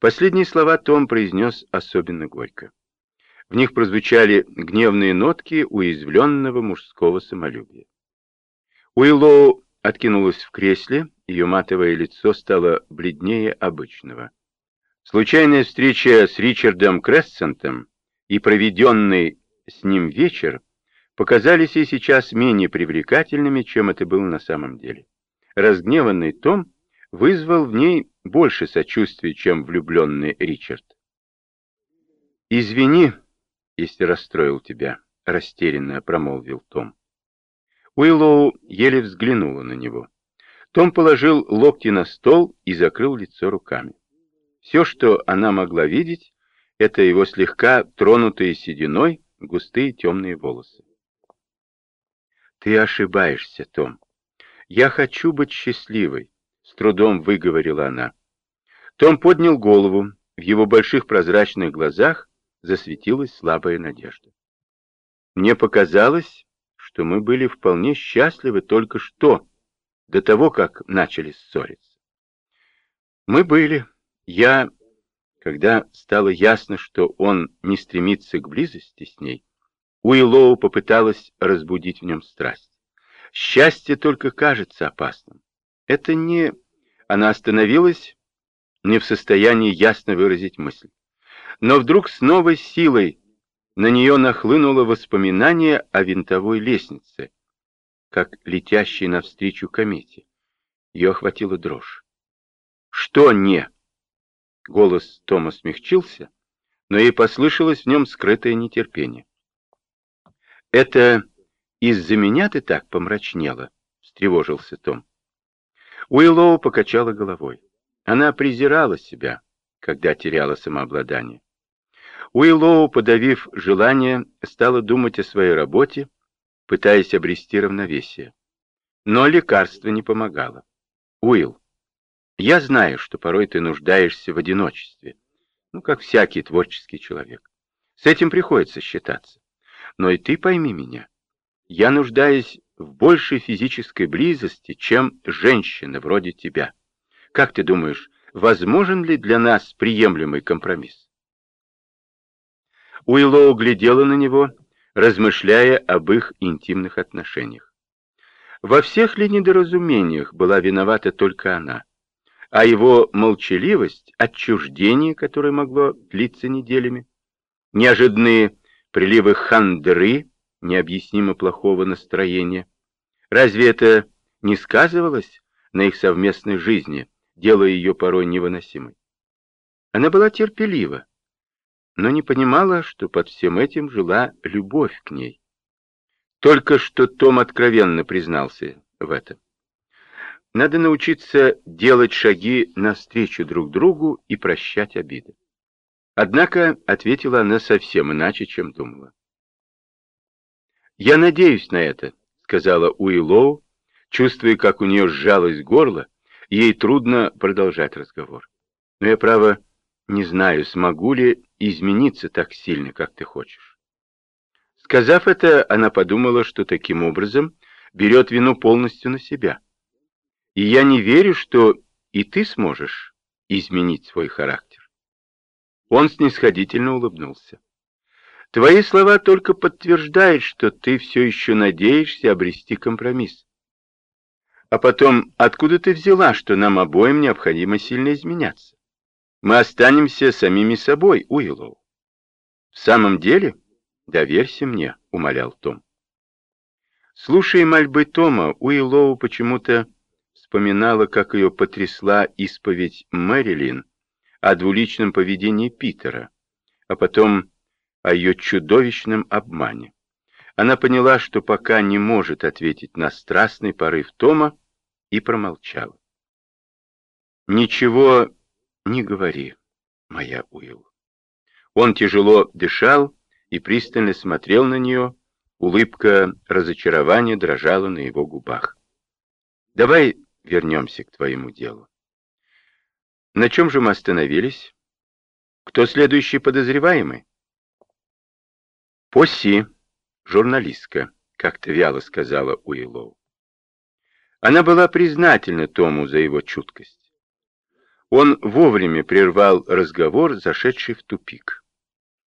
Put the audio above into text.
Последние слова Том произнес особенно горько. В них прозвучали гневные нотки уязвленного мужского самолюбия. Уиллоу откинулась в кресле, ее матовое лицо стало бледнее обычного. Случайная встреча с Ричардом Крессентом и проведенный с ним вечер показались ей сейчас менее привлекательными, чем это было на самом деле. Разгневанный Том вызвал в ней больше сочувствия, чем влюбленный Ричард. «Извини, если расстроил тебя», — растерянно промолвил Том. Уиллоу еле взглянула на него. Том положил локти на стол и закрыл лицо руками. Все, что она могла видеть, это его слегка тронутые сединой густые темные волосы. «Ты ошибаешься, Том. Я хочу быть счастливой», — с трудом выговорила она. Том поднял голову, в его больших прозрачных глазах засветилась слабая надежда. Мне показалось, что мы были вполне счастливы только что, до того, как начали ссориться. Мы были. Я, когда стало ясно, что он не стремится к близости с ней, Уиллоу попыталась разбудить в нем страсть. Счастье только кажется опасным. Это не... Она остановилась не в состоянии ясно выразить мысль. Но вдруг с новой силой на нее нахлынуло воспоминание о винтовой лестнице, как летящей навстречу комете. Ее охватила дрожь. «Что не?» Голос Тома смягчился, но ей послышалось в нем скрытое нетерпение. «Это из-за меня ты так помрачнела?» — встревожился Том. Уиллоу покачала головой. Она презирала себя, когда теряла самообладание. Уиллоу, подавив желание, стала думать о своей работе, пытаясь обрести равновесие. Но лекарство не помогало. Уилл, я знаю, что порой ты нуждаешься в одиночестве, ну, как всякий творческий человек. С этим приходится считаться. Но и ты пойми меня. Я нуждаюсь в большей физической близости, чем женщина вроде тебя. Как ты думаешь, возможен ли для нас приемлемый компромисс? Уиллоу глядела на него, размышляя об их интимных отношениях. Во всех ли недоразумениях была виновата только она, а его молчаливость, отчуждение, которое могло длиться неделями, неожиданные приливы хандры, необъяснимо плохого настроения. Разве это не сказывалось на их совместной жизни, делая ее порой невыносимой. Она была терпелива, но не понимала, что под всем этим жила любовь к ней. Только что Том откровенно признался в этом. Надо научиться делать шаги навстречу друг другу и прощать обиды. Однако ответила она совсем иначе, чем думала. «Я надеюсь на это», — сказала Уиллоу, чувствуя, как у нее сжалось горло, Ей трудно продолжать разговор. Но я, право, не знаю, смогу ли измениться так сильно, как ты хочешь. Сказав это, она подумала, что таким образом берет вину полностью на себя. И я не верю, что и ты сможешь изменить свой характер. Он снисходительно улыбнулся. Твои слова только подтверждают, что ты все еще надеешься обрести компромисс. А потом, откуда ты взяла, что нам обоим необходимо сильно изменяться? Мы останемся самими собой, Уиллоу. В самом деле, доверься мне, умолял Том. Слушая мольбы Тома, Уиллоу почему-то вспоминала, как ее потрясла исповедь Мэрилин о двуличном поведении Питера, а потом о ее чудовищном обмане. Она поняла, что пока не может ответить на страстный порыв Тома, и промолчала. «Ничего не говори, моя Уилл». Он тяжело дышал и пристально смотрел на нее, улыбка разочарования дрожала на его губах. «Давай вернемся к твоему делу. На чем же мы остановились? Кто следующий подозреваемый?» «Поси, журналистка», — как-то вяло сказала Уиллоу. Она была признательна Тому за его чуткость. Он вовремя прервал разговор, зашедший в тупик.